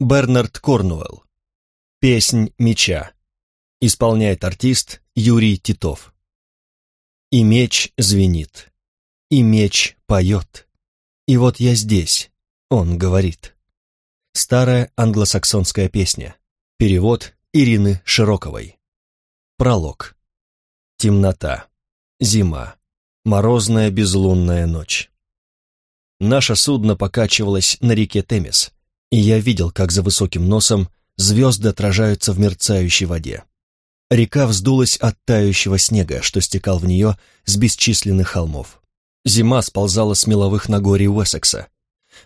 Бернард Корнуэлл. Песнь меча. Исполняет артист Юрий Титов. И меч звенит, и меч поет. И вот я здесь, он говорит. Старая англосаксонская песня. Перевод Ирины Широковой. Пролог. Темнота. Зима. Морозная безлунная ночь. Наше судно покачивалось на реке Темис, и я видел, как за высоким носом звезды отражаются в мерцающей воде. Река вздулась от тающего снега, что стекал в нее с бесчисленных холмов. Зима сползала с меловых нагорий Уэссекса.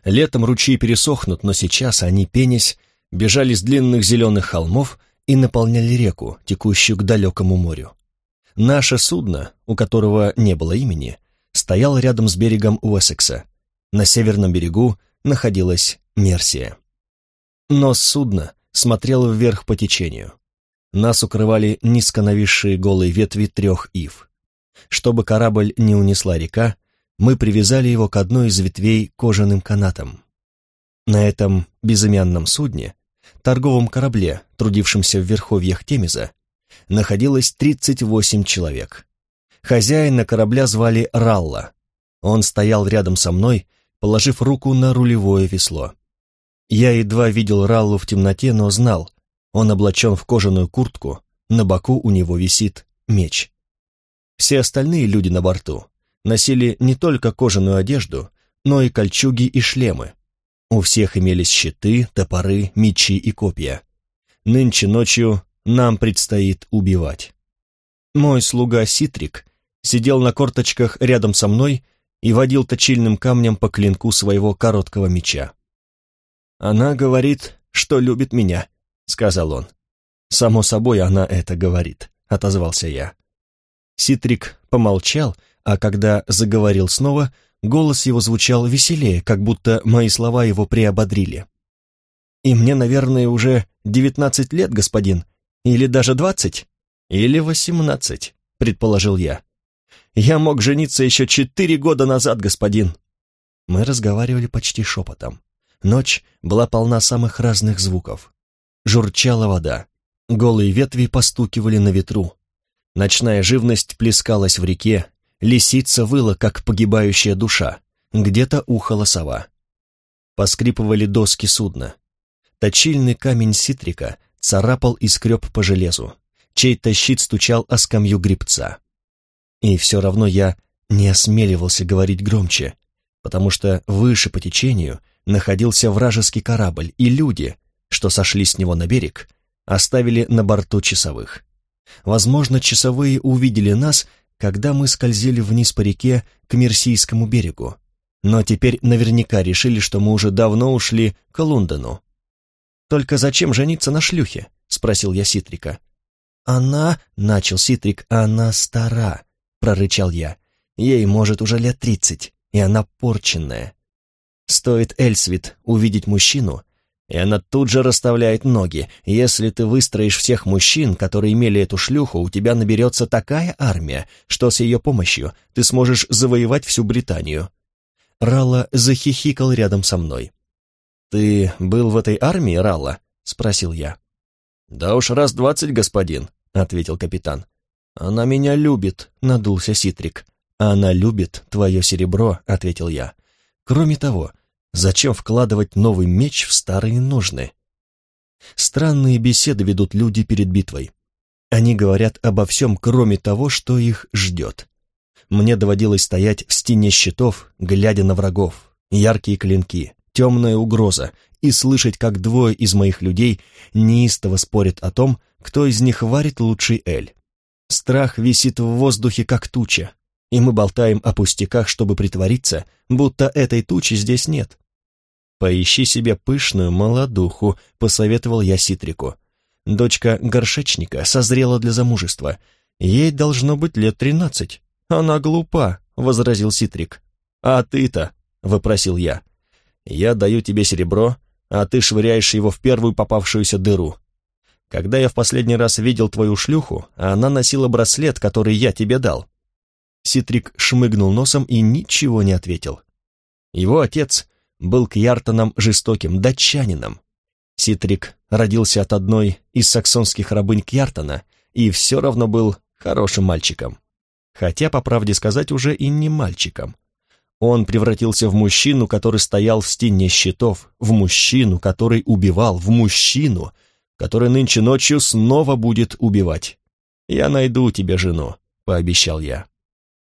Летом ручьи пересохнут, но сейчас они, пенясь, бежали с длинных зеленых холмов и наполняли реку, текущую к далекому морю. Наше судно, у которого не было имени, стояло рядом с берегом Уэссекса. На северном берегу находилась Мерсия. Нос судна смотрел вверх по течению. Нас укрывали низко нависшие голые ветви трех ив. Чтобы корабль не унесла река, мы привязали его к одной из ветвей кожаным канатом. На этом безымянном судне, торговом корабле, трудившемся в верховьях Темеза, находилось 38 человек. Хозяина корабля звали Ралла. Он стоял рядом со мной, положив руку на рулевое весло. Я едва видел Раллу в темноте, но знал, он облачен в кожаную куртку, на боку у него висит меч. Все остальные люди на борту носили не только кожаную одежду, но и кольчуги и шлемы. У всех имелись щиты, топоры, мечи и копья. Нынче ночью нам предстоит убивать. Мой слуга Ситрик сидел на корточках рядом со мной и водил точильным камнем по клинку своего короткого меча. «Она говорит, что любит меня», — сказал он. «Само собой она это говорит», — отозвался я. Ситрик помолчал, а когда заговорил снова, голос его звучал веселее, как будто мои слова его приободрили. «И мне, наверное, уже девятнадцать лет, господин, или даже двадцать? Или восемнадцать, предположил я. Я мог жениться еще четыре года назад, господин. Мы разговаривали почти шепотом. Ночь была полна самых разных звуков. Журчала вода. Голые ветви постукивали на ветру. Ночная живность плескалась в реке, лисица выла, как погибающая душа, где-то ухала сова. Поскрипывали доски судна. Точильный камень ситрика царапал и скреб по железу. Чей-то щит стучал о скамью грибца. И все равно я не осмеливался говорить громче, потому что выше по течению находился вражеский корабль, и люди, что сошли с него на берег, оставили на борту часовых. Возможно, часовые увидели нас, когда мы скользили вниз по реке к Мерсийскому берегу, но теперь наверняка решили, что мы уже давно ушли к Лондону, «Только зачем жениться на шлюхе?» — спросил я Ситрика. «Она...» — начал Ситрик. «Она стара», — прорычал я. «Ей, может, уже лет тридцать, и она порченная. Стоит Эльсвит увидеть мужчину, и она тут же расставляет ноги. Если ты выстроишь всех мужчин, которые имели эту шлюху, у тебя наберется такая армия, что с ее помощью ты сможешь завоевать всю Британию». Ралла захихикал рядом со мной. «Ты был в этой армии, Ралла?» — спросил я. «Да уж раз двадцать, господин», — ответил капитан. «Она меня любит», — надулся Ситрик. «Она любит твое серебро», — ответил я. «Кроме того, зачем вкладывать новый меч в старые ножны?» Странные беседы ведут люди перед битвой. Они говорят обо всем, кроме того, что их ждет. Мне доводилось стоять в стене щитов, глядя на врагов, яркие клинки, темная угроза, и слышать, как двое из моих людей неистово спорят о том, кто из них варит лучший эль. Страх висит в воздухе, как туча, и мы болтаем о пустяках, чтобы притвориться, будто этой тучи здесь нет. «Поищи себе пышную молодуху», — посоветовал я Ситрику. Дочка горшечника созрела для замужества. Ей должно быть лет тринадцать. «Она глупа», — возразил Ситрик. «А ты-то?» — вопросил я. Я даю тебе серебро, а ты швыряешь его в первую попавшуюся дыру. Когда я в последний раз видел твою шлюху, она носила браслет, который я тебе дал». Ситрик шмыгнул носом и ничего не ответил. Его отец был к Яртонам жестоким датчанином. Ситрик родился от одной из саксонских рабынь Кьяртона и все равно был хорошим мальчиком. Хотя, по правде сказать, уже и не мальчиком. Он превратился в мужчину, который стоял в стене щитов, в мужчину, который убивал, в мужчину, который нынче ночью снова будет убивать. «Я найду тебе жену», — пообещал я.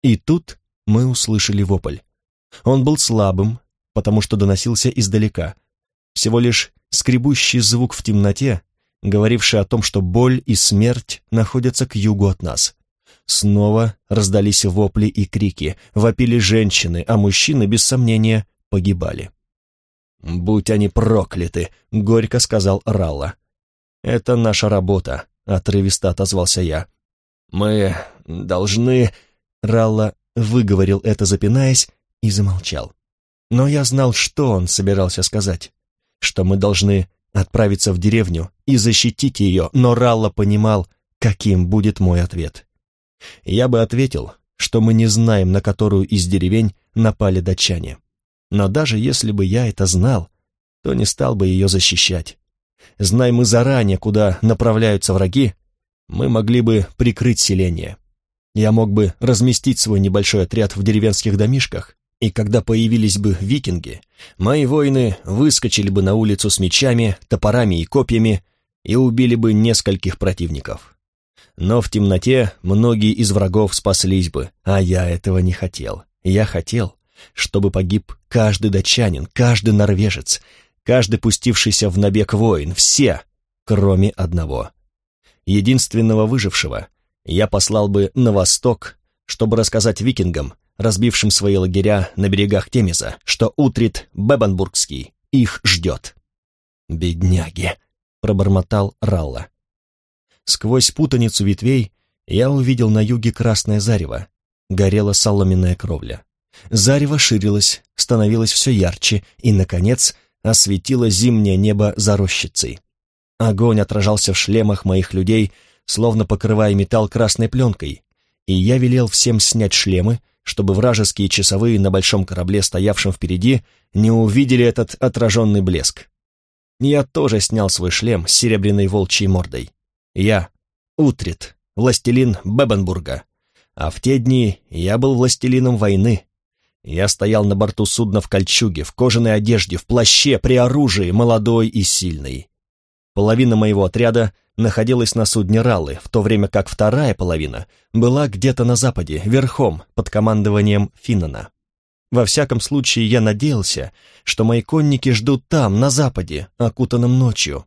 И тут мы услышали вопль. Он был слабым, потому что доносился издалека. Всего лишь скребущий звук в темноте, говоривший о том, что боль и смерть находятся к югу от нас. Снова раздались вопли и крики, вопили женщины, а мужчины, без сомнения, погибали. «Будь они прокляты!» — горько сказал Ралла. «Это наша работа», — отрывисто отозвался я. «Мы должны...» Ралла выговорил это, запинаясь, и замолчал. Но я знал, что он собирался сказать. Что мы должны отправиться в деревню и защитить ее, но Ралла понимал, каким будет мой ответ. Я бы ответил, что мы не знаем, на которую из деревень напали датчане. Но даже если бы я это знал, то не стал бы ее защищать. Знай мы заранее, куда направляются враги, мы могли бы прикрыть селение. Я мог бы разместить свой небольшой отряд в деревенских домишках, и когда появились бы викинги, мои воины выскочили бы на улицу с мечами, топорами и копьями и убили бы нескольких противников. Но в темноте многие из врагов спаслись бы, а я этого не хотел. Я хотел, чтобы погиб каждый датчанин, каждый норвежец, каждый пустившийся в набег воин, все, кроме одного. Единственного выжившего я послал бы на восток, чтобы рассказать викингам, разбившим свои лагеря на берегах Темеза, что Утрит Бебенбургский их ждет. «Бедняги!» — пробормотал Ралла. Сквозь путаницу ветвей я увидел на юге красное зарево. Горела соломенная кровля. Зарево ширилось, становилось все ярче и, наконец, осветило зимнее небо за рощицей. Огонь отражался в шлемах моих людей, словно покрывая металл красной пленкой, и я велел всем снять шлемы, чтобы вражеские часовые на большом корабле, стоявшем впереди, не увидели этот отраженный блеск. Я тоже снял свой шлем с серебряной волчьей мордой. Я Утрит, властелин Бебенбурга. А в те дни я был властелином войны. Я стоял на борту судна в кольчуге, в кожаной одежде, в плаще, при оружии, молодой и сильный. Половина моего отряда находилась на судне Раллы, в то время как вторая половина была где-то на западе, верхом, под командованием Финнана. Во всяком случае, я надеялся, что мои конники ждут там, на западе, окутанном ночью,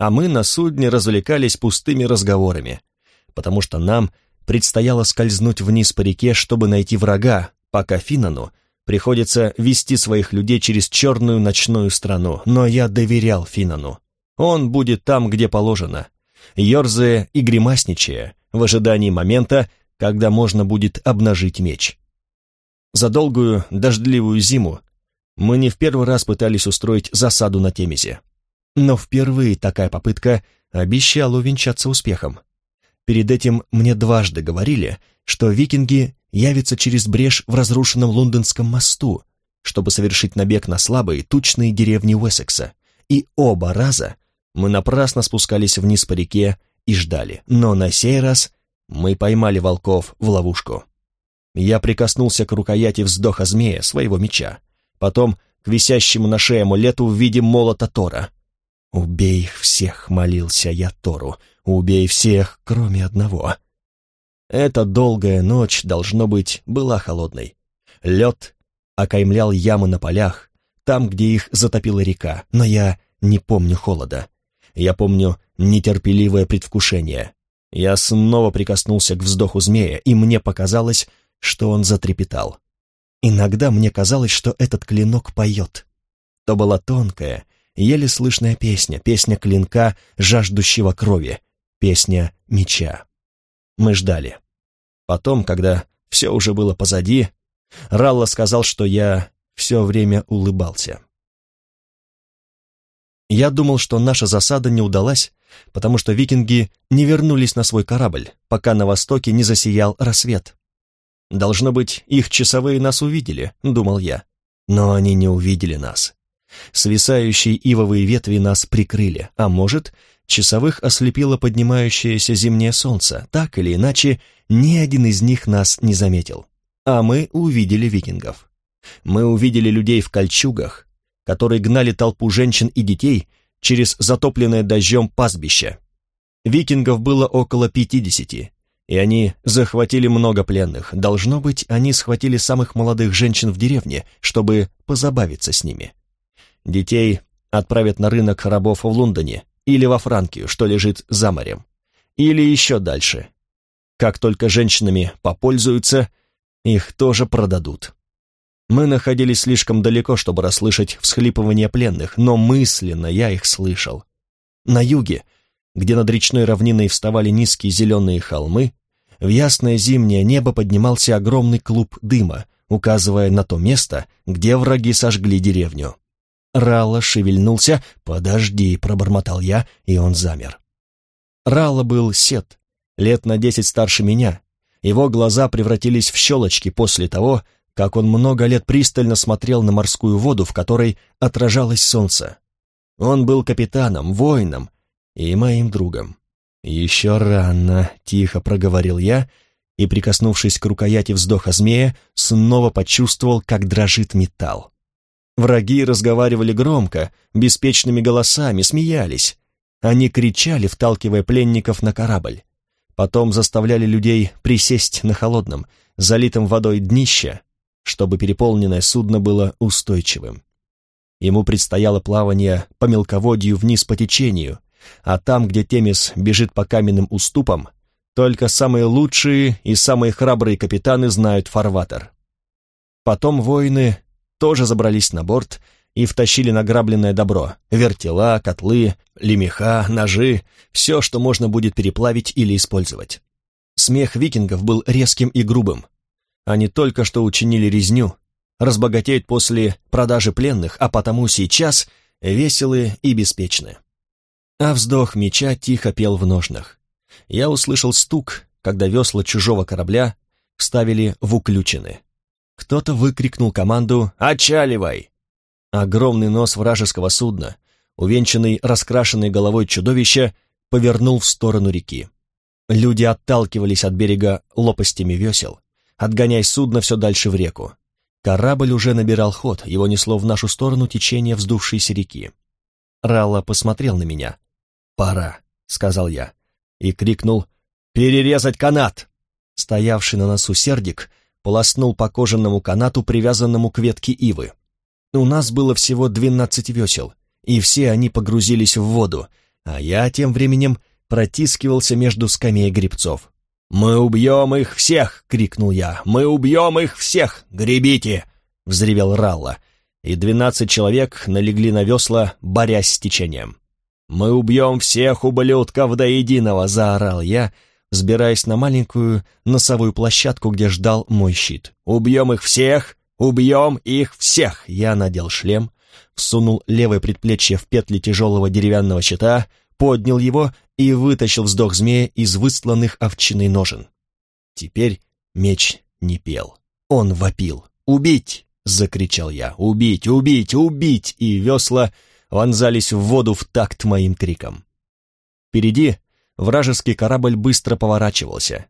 а мы на судне развлекались пустыми разговорами, потому что нам предстояло скользнуть вниз по реке, чтобы найти врага, пока Финану приходится вести своих людей через черную ночную страну, но я доверял Финану. Он будет там, где положено, ерзая и гримасничая в ожидании момента, когда можно будет обнажить меч. За долгую дождливую зиму мы не в первый раз пытались устроить засаду на Темезе. Но впервые такая попытка обещала увенчаться успехом. Перед этим мне дважды говорили, что викинги явятся через брешь в разрушенном лондонском мосту, чтобы совершить набег на слабые тучные деревни Уэссекса. И оба раза мы напрасно спускались вниз по реке и ждали, но на сей раз мы поймали волков в ловушку. Я прикоснулся к рукояти вздоха змея своего меча, потом к висящему на шее амулету в виде молота Тора. «Убей их всех», — молился я Тору, — «убей всех, кроме одного». Эта долгая ночь, должно быть, была холодной. Лед окаймлял ямы на полях, там, где их затопила река, но я не помню холода. Я помню нетерпеливое предвкушение. Я снова прикоснулся к вздоху змея, и мне показалось, что он затрепетал. Иногда мне казалось, что этот клинок поет. То была тонкая, еле слышная песня, песня клинка, жаждущего крови, песня меча. Мы ждали. Потом, когда все уже было позади, Ралла сказал, что я все время улыбался. Я думал, что наша засада не удалась, потому что викинги не вернулись на свой корабль, пока на востоке не засиял рассвет. Должно быть, их часовые нас увидели, думал я. Но они не увидели нас. Свисающие ивовые ветви нас прикрыли, а может, часовых ослепило поднимающееся зимнее солнце. Так или иначе, ни один из них нас не заметил. А мы увидели викингов. Мы увидели людей в кольчугах, которые гнали толпу женщин и детей через затопленное дождем пастбище. Викингов было около пятидесяти, и они захватили много пленных. Должно быть, они схватили самых молодых женщин в деревне, чтобы позабавиться с ними. Детей отправят на рынок рабов в Лондоне или во Франкию, что лежит за морем, или еще дальше. Как только женщинами попользуются, их тоже продадут. Мы находились слишком далеко, чтобы расслышать всхлипывания пленных, но мысленно я их слышал. На юге, где над речной равниной вставали низкие зеленые холмы, в ясное зимнее небо поднимался огромный клуб дыма, указывая на то место, где враги сожгли деревню. Ралла шевельнулся. «Подожди», — пробормотал я, и он замер. Ралла был сет, лет на десять старше меня. Его глаза превратились в щелочки после того, как он много лет пристально смотрел на морскую воду, в которой отражалось солнце. Он был капитаном, воином и моим другом. «Еще рано», — тихо проговорил я, и, прикоснувшись к рукояти вздоха змея, снова почувствовал, как дрожит металл. Враги разговаривали громко, беспечными голосами, смеялись. Они кричали, вталкивая пленников на корабль. Потом заставляли людей присесть на холодном, залитом водой днище, чтобы переполненное судно было устойчивым. Ему предстояло плавание по мелководью вниз по течению, а там, где Темис бежит по каменным уступам, только самые лучшие и самые храбрые капитаны знают фарватер. Потом воины тоже забрались на борт и втащили награбленное добро — вертела, котлы, лемеха, ножи, все, что можно будет переплавить или использовать. Смех викингов был резким и грубым. Они только что учинили резню, разбогатеют после продажи пленных, а потому сейчас веселые и беспечны. А вздох меча тихо пел в ножнах. Я услышал стук, когда весла чужого корабля вставили в уключины. Кто-то выкрикнул команду «Отчаливай!». Огромный нос вражеского судна, увенчанный раскрашенной головой чудовища, повернул в сторону реки. Люди отталкивались от берега лопастями весел, отгоняя судно все дальше в реку. Корабль уже набирал ход, его несло в нашу сторону течение вздувшейся реки. Ралла посмотрел на меня. «Пора», — сказал я, и крикнул «Перерезать канат!». Стоявший на носу сердик полоснул по кожаному канату, привязанному к ветке ивы. У нас было всего двенадцать весел, и все они погрузились в воду, а я тем временем протискивался между скамей грибцов. «Мы убьем их всех!» — крикнул я. «Мы убьем их всех! Гребите!» — взревел Ралла, и двенадцать человек налегли на весла, борясь с течением. «Мы убьем всех ублюдков до единого!» — заорал я, — взбираясь на маленькую носовую площадку, где ждал мой щит. «Убьем их всех! Убьем их всех!» Я надел шлем, всунул левое предплечье в петли тяжелого деревянного щита, поднял его и вытащил вздох змея из высланных овчиной ножен. Теперь меч не пел. Он вопил. «Убить!» — закричал я. «Убить! Убить! Убить!» И весла вонзались в воду в такт моим криком. Впереди вражеский корабль быстро поворачивался,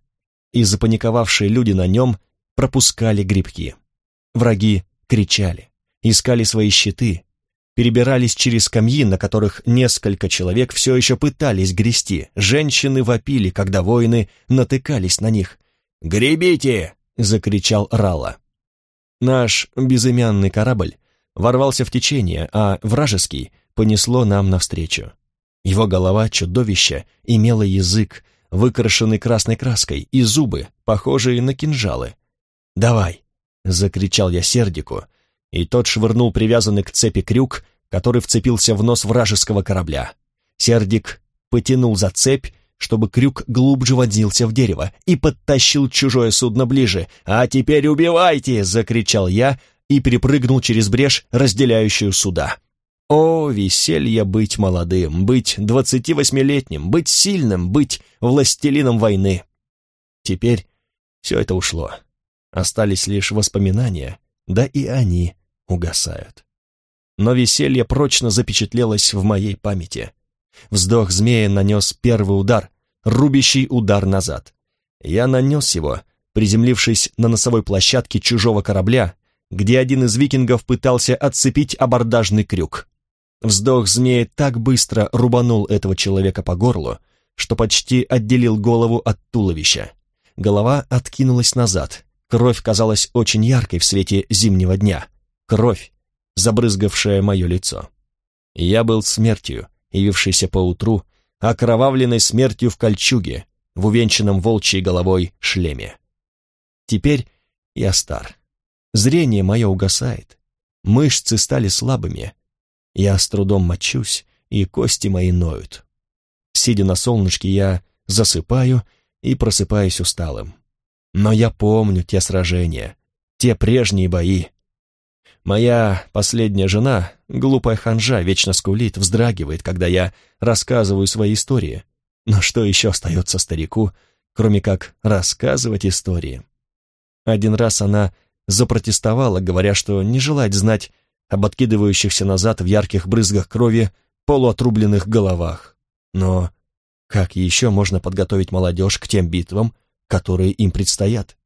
и запаниковавшие люди на нем пропускали грибки. Враги кричали, искали свои щиты, перебирались через камьи, на которых несколько человек все еще пытались грести. Женщины вопили, когда воины натыкались на них. «Гребите!» — закричал Рала. Наш безымянный корабль ворвался в течение, а вражеский понесло нам навстречу. Его голова чудовища имела язык, выкрашенный красной краской, и зубы, похожие на кинжалы. «Давай!» — закричал я Сердику, и тот швырнул привязанный к цепи крюк, который вцепился в нос вражеского корабля. Сердик потянул за цепь, чтобы крюк глубже вонзился в дерево, и подтащил чужое судно ближе. «А теперь убивайте!» — закричал я и перепрыгнул через брешь, разделяющую суда. О, веселье быть молодым, быть двадцативосьмилетним, быть сильным, быть властелином войны. Теперь все это ушло. Остались лишь воспоминания, да и они угасают. но веселье прочно запечатлелось в моей памяти. Вздох змея нанес первый удар, рубящий удар назад. Я нанес его, приземлившись на носовой площадке чужого корабля, где один из викингов пытался отцепить абордажный крюк. Вздох змея так быстро рубанул этого человека по горлу, что почти отделил голову от туловища. Голова откинулась назад, кровь казалась очень яркой в свете зимнего дня. Кровь, забрызгавшая мое лицо. Я был смертью, явившейся поутру, окровавленной смертью в кольчуге, в увенчанном волчьей головой шлеме. Теперь я стар. Зрение мое угасает. Мышцы стали слабыми. Я с трудом мочусь, и кости мои ноют. Сидя на солнышке, я засыпаю и просыпаюсь усталым. Но я помню те сражения, те прежние бои. Моя последняя жена, глупая ханжа, вечно скулит, вздрагивает, когда я рассказываю свои истории. Но что еще остается старику, кроме как рассказывать истории? Один раз она запротестовала, говоря, что не желает знать об откидывающихся назад в ярких брызгах крови полуотрубленных головах. Но как еще можно подготовить молодежь к тем битвам, которые им предстоят?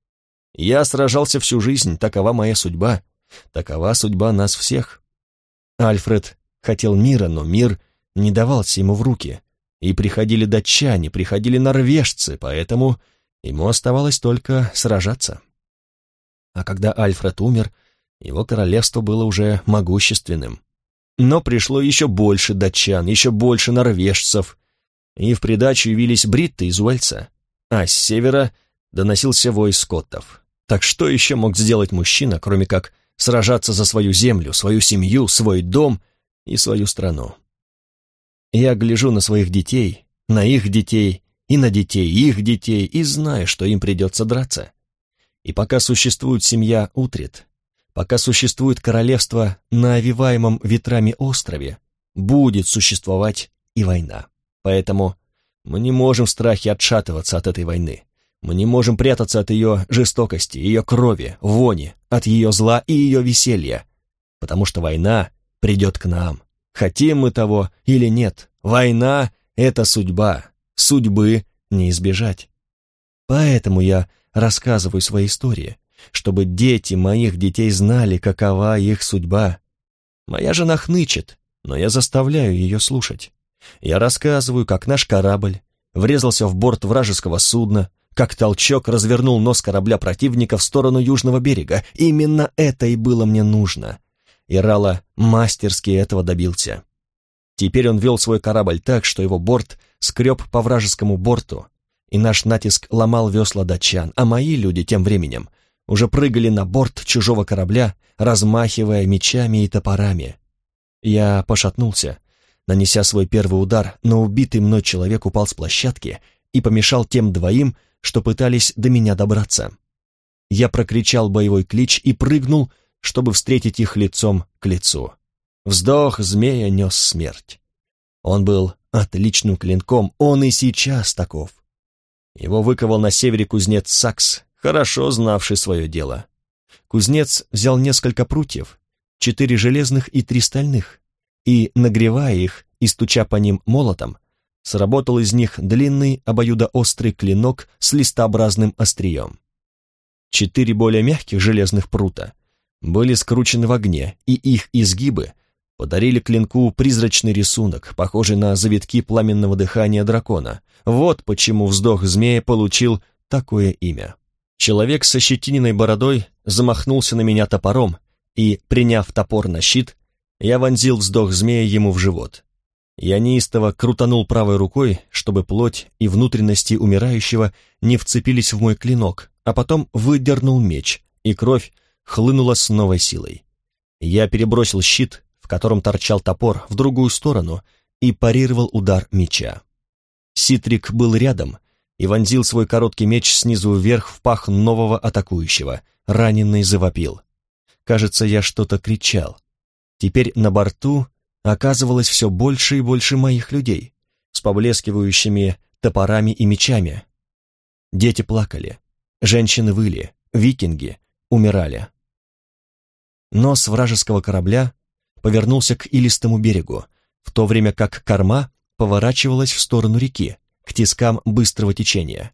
Я сражался всю жизнь, такова моя судьба, такова судьба нас всех. Альфред хотел мира, но мир не давался ему в руки, и приходили датчане, приходили норвежцы, поэтому ему оставалось только сражаться. А когда Альфред умер, его королевство было уже могущественным. Но пришло еще больше датчан, еще больше норвежцев, и в придачу явились бритты из Уэльса, а с севера доносился вой скоттов. Так что еще мог сделать мужчина, кроме как сражаться за свою землю, свою семью, свой дом и свою страну? Я гляжу на своих детей, на их детей и на детей их детей и знаю, что им придется драться. И пока существует семья Утрит, пока существует королевство на овиваемом ветрами острове, будет существовать и война. Поэтому мы не можем в страхе отшатываться от этой войны. Мы не можем прятаться от ее жестокости, ее крови, вони, от ее зла и ее веселья. Потому что война придет к нам. Хотим мы того или нет, война — это судьба. Судьбы не избежать. Поэтому я рассказываю свои истории, чтобы дети моих детей знали, какова их судьба. Моя жена хнычет, но я заставляю ее слушать. Я рассказываю, как наш корабль врезался в борт вражеского судна, как толчок развернул нос корабля противника в сторону южного берега. Именно это и было мне нужно. Ирала мастерски этого добился. Теперь он вел свой корабль так, что его борт скреб по вражескому борту, и наш натиск ломал весла датчан, а мои люди тем временем уже прыгали на борт чужого корабля, размахивая мечами и топорами. Я пошатнулся, нанеся свой первый удар, но убитый мной человек упал с площадки и помешал тем двоим, что пытались до меня добраться. Я прокричал боевой клич и прыгнул, чтобы встретить их лицом к лицу. Вздох змея нес смерть. Он был отличным клинком, он и сейчас таков. Его выковал на севере кузнец Сакс, хорошо знавший свое дело. Кузнец взял несколько прутьев, четыре железных и три стальных, и, нагревая их и стуча по ним молотом, сработал из них длинный обоюдоострый клинок с листообразным острием. Четыре более мягких железных прута были скручены в огне, и их изгибы подарили клинку призрачный рисунок, похожий на завитки пламенного дыхания дракона, вот почему вздох змея получил такое имя. Человек со щетининой бородой замахнулся на меня топором, и, приняв топор на щит, я вонзил вздох змея ему в живот. Я неистово крутанул правой рукой, чтобы плоть и внутренности умирающего не вцепились в мой клинок, а потом выдернул меч, и кровь хлынула с новой силой. Я перебросил щит, в котором торчал топор, в другую сторону и парировал удар меча. Ситрик был рядом и вонзил свой короткий меч снизу вверх в пах нового атакующего. Раненый завопил. Кажется, я что-то кричал. Теперь на борту оказывалось все больше и больше моих людей, с поблескивающими топорами и мечами. Дети плакали, женщины выли, викинги умирали. Нос вражеского корабля повернулся к илистому берегу, в то время как корма поворачивалась в сторону реки, к тискам быстрого течения.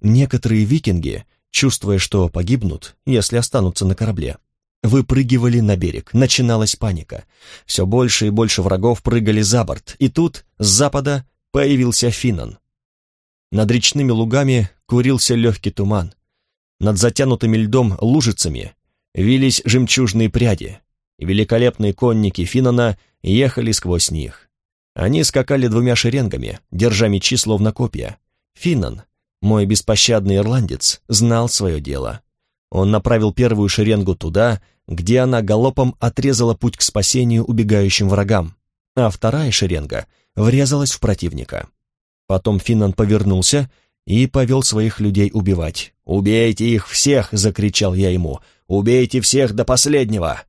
Некоторые викинги, чувствуя, что погибнут, если останутся на корабле, выпрыгивали на берег, начиналась паника. Все больше и больше врагов прыгали за борт, и тут, с запада, появился Финнан. Над речными лугами курился легкий туман. Над затянутыми льдом лужицами вились жемчужные пряди, и великолепные конники Финнана ехали сквозь них. Они скакали двумя шеренгами, держа мечи словно копья. Финнан, мой беспощадный ирландец, знал свое дело. Он направил первую шеренгу туда, где она галопом отрезала путь к спасению убегающим врагам, а вторая шеренга врезалась в противника. Потом Финнан повернулся и повел своих людей убивать. «Убейте их всех!» — закричал я ему. «Убейте всех до последнего!»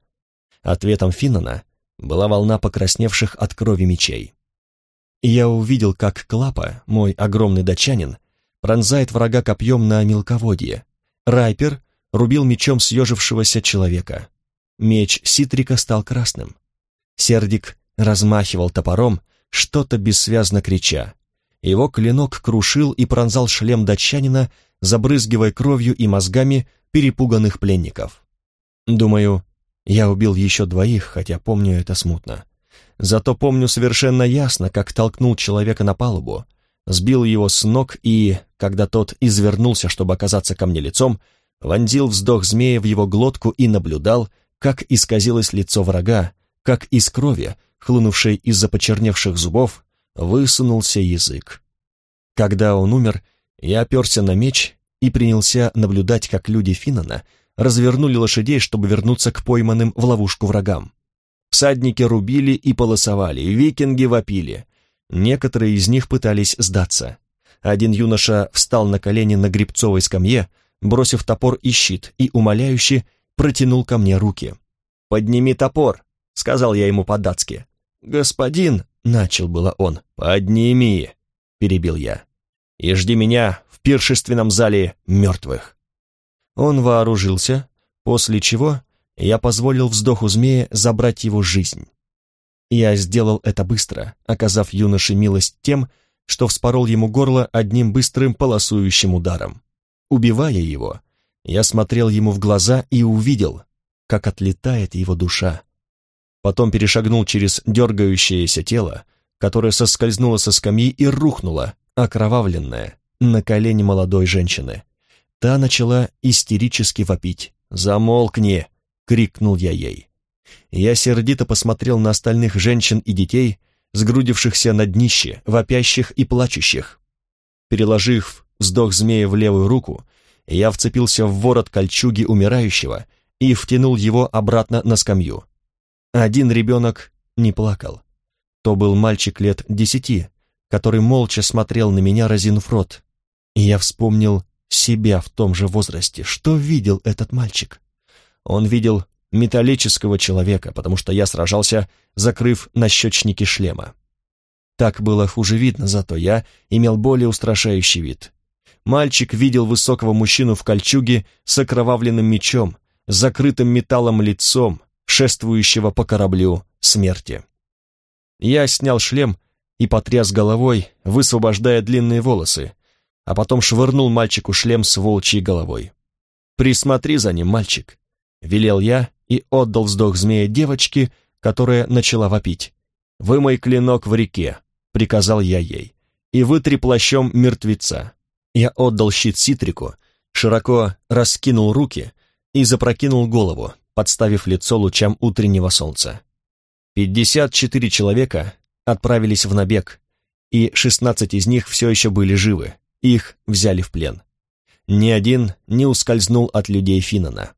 Ответом Финнана была волна покрасневших от крови мечей. Я увидел, как Клапа, мой огромный датчанин, пронзает врага копьем на мелководье. Райпер рубил мечом съежившегося человека. Меч Ситрика стал красным. Сердик размахивал топором, что-то бессвязно крича. Его клинок крушил и пронзал шлем датчанина, забрызгивая кровью и мозгами перепуганных пленников. Думаю, я убил еще двоих, хотя помню это смутно. Зато помню совершенно ясно, как толкнул человека на палубу, сбил его с ног и, когда тот извернулся, чтобы оказаться ко мне лицом, вонзил вздох змея в его глотку и наблюдал, как исказилось лицо врага, как из крови, хлынувшей из-за почерневших зубов, высунулся язык. Когда он умер, я оперся на меч и принялся наблюдать, как люди Финнана развернули лошадей, чтобы вернуться к пойманным в ловушку врагам. Всадники рубили и полосовали, викинги вопили. Некоторые из них пытались сдаться. Один юноша встал на колени на грибцовой скамье, бросив топор и щит, и умоляюще протянул ко мне руки. «Подними топор», — сказал я ему по-датски. «Господин», — начал было он, — «подними», — перебил я, — «и жди меня в пиршественном зале мертвых». Он вооружился, после чего я позволил вздоху змея забрать его жизнь. Я сделал это быстро, оказав юноше милость тем, что вспорол ему горло одним быстрым полосующим ударом. Убивая его, я смотрел ему в глаза и увидел, как отлетает его душа. Потом перешагнул через дергающееся тело, которое соскользнуло со скамьи и рухнуло, окровавленное, на колени молодой женщины. Та начала истерически вопить. «Замолкни!» — крикнул я ей. Я сердито посмотрел на остальных женщин и детей, сгрудившихся на днище, вопящих и плачущих. Переложив вздох змея в левую руку, я вцепился в ворот кольчуги умирающего и втянул его обратно на скамью. Один ребенок не плакал. То был мальчик лет десяти, который молча смотрел на меня, разинув рот. И я вспомнил себя в том же возрасте. Что видел этот мальчик? Он видел металлического человека, потому что я сражался, закрыв нащечники шлема. Так было хуже видно, зато я имел более устрашающий вид. Мальчик видел высокого мужчину в кольчуге с окровавленным мечом, закрытым металлом лицом, шествующего по кораблю смерти. Я снял шлем и потряс головой, высвобождая длинные волосы, а потом швырнул мальчику шлем с волчьей головой. «Присмотри за ним, мальчик», — велел я и отдал вздох змея девочке, которая начала вопить. «Вымой клинок в реке», — приказал я ей, — «и вытри плащом мертвеца». Я отдал щит Ситрику, широко раскинул руки и запрокинул голову, подставив лицо лучам утреннего солнца. Пятьдесят четыре человека отправились в набег, и шестнадцать из них все еще были живы, их взяли в плен. Ни один не ускользнул от людей Финнана.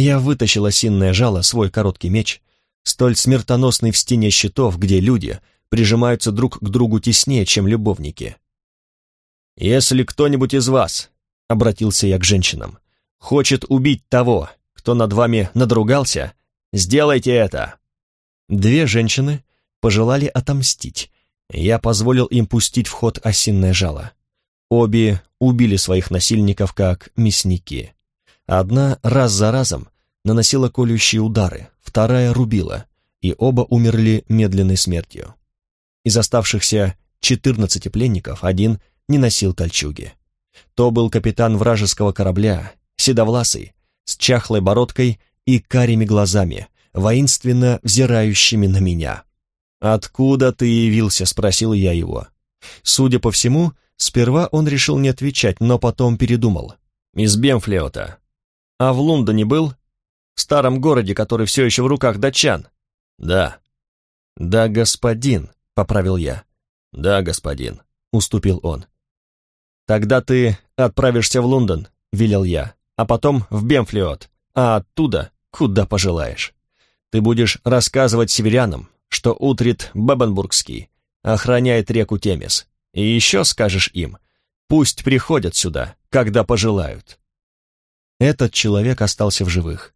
Я вытащил осинное жало, свой короткий меч, столь смертоносный в стене щитов, где люди прижимаются друг к другу теснее, чем любовники. «Если кто-нибудь из вас, — обратился я к женщинам, — хочет убить того, кто над вами надругался, сделайте это!» Две женщины пожелали отомстить. Я позволил им пустить в ход осинное жало. Обе убили своих насильников как мясники. Одна раз за разом наносила колющие удары, вторая рубила. и оба умерли медленной смертью. Из оставшихся 14 пленников один не носил кольчуги. То был капитан вражеского корабля, седовласый, с чахлой бородкой и карими глазами, воинственно взирающими на меня. «Откуда ты явился?» — спросил я его. Судя по всему, сперва он решил не отвечать, но потом передумал. «Из Бемфлеота. А в Лондоне был? В старом городе, который все еще в руках датчан?» «Да». «Да, господин», — поправил я. «Да, господин», — уступил он. «Тогда ты отправишься в Лондон», — велел я, «а потом в Бемфлиот, а оттуда куда пожелаешь. Ты будешь рассказывать северянам, что Утрит Бебенбургский охраняет реку Темес, и еще скажешь им, пусть приходят сюда, когда пожелают». Этот человек остался в живых.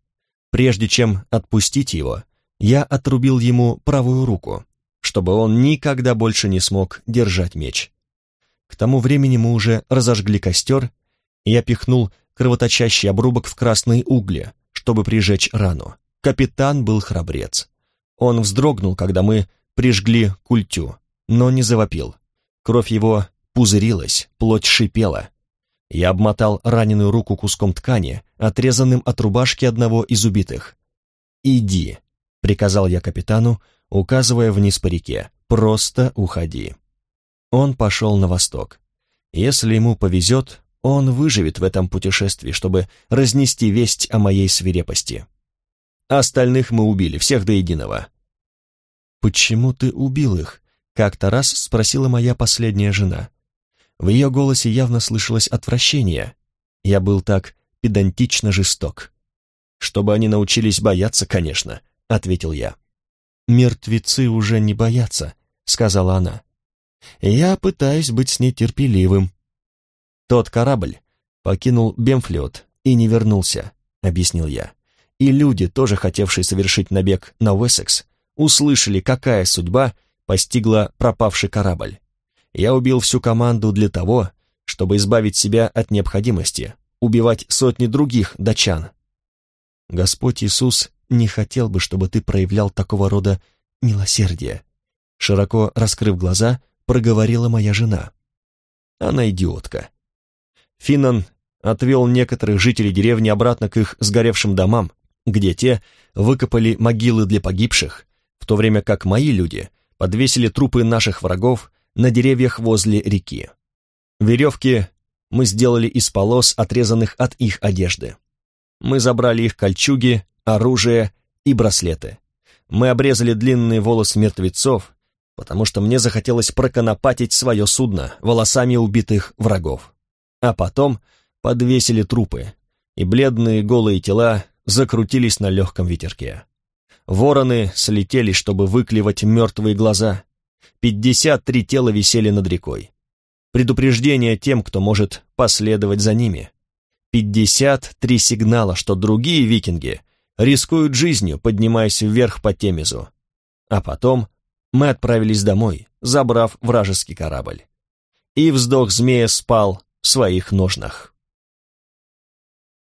Прежде чем отпустить его, я отрубил ему правую руку, чтобы он никогда больше не смог держать меч. К тому времени мы уже разожгли костер, и я пихнул кровоточащий обрубок в красные угли, чтобы прижечь рану. Капитан был храбрец. Он вздрогнул, когда мы прижгли культю, но не завопил. Кровь его пузырилась, плоть шипела. Я обмотал раненую руку куском ткани, отрезанным от рубашки одного из убитых. «Иди», — приказал я капитану, указывая вниз по реке, — «просто уходи». Он пошел на восток. Если ему повезет, он выживет в этом путешествии, чтобы разнести весть о моей свирепости. Остальных мы убили, всех до единого. «Почему ты убил их?» — как-то раз спросила моя последняя жена. В ее голосе явно слышалось отвращение. Я был так педантично жесток. «Чтобы они научились бояться, конечно», — ответил я. «Мертвецы уже не боятся», — сказала она. Я пытаюсь быть с ней терпеливым. Тот корабль покинул Бемфлет и не вернулся, объяснил я. И люди, тоже хотевшие совершить набег на Уэссекс, услышали, какая судьба постигла пропавший корабль. Я убил всю команду для того, чтобы избавить себя от необходимости убивать сотни других датчан. Господь Иисус не хотел бы, чтобы ты проявлял такого рода милосердие. Широко раскрыв глаза, проговорила моя жена. Она идиотка. Финнан отвел некоторых жителей деревни обратно к их сгоревшим домам, где те выкопали могилы для погибших, в то время как мои люди подвесили трупы наших врагов на деревьях возле реки. Веревки мы сделали из полос, отрезанных от их одежды. Мы забрали их кольчуги, оружие и браслеты. Мы обрезали длинные волосы мертвецов потому что мне захотелось проконопатить свое судно волосами убитых врагов. А потом подвесили трупы, и бледные голые тела закрутились на легком ветерке. Вороны слетели, чтобы выклевать мертвые глаза. Пятьдесят три тела висели над рекой. Предупреждение тем, кто может последовать за ними. Пятьдесят три сигнала, что другие викинги рискуют жизнью, поднимаясь вверх по Темезу. А потом мы отправились домой, забрав вражеский корабль. И вздох змея спал в своих ножнах.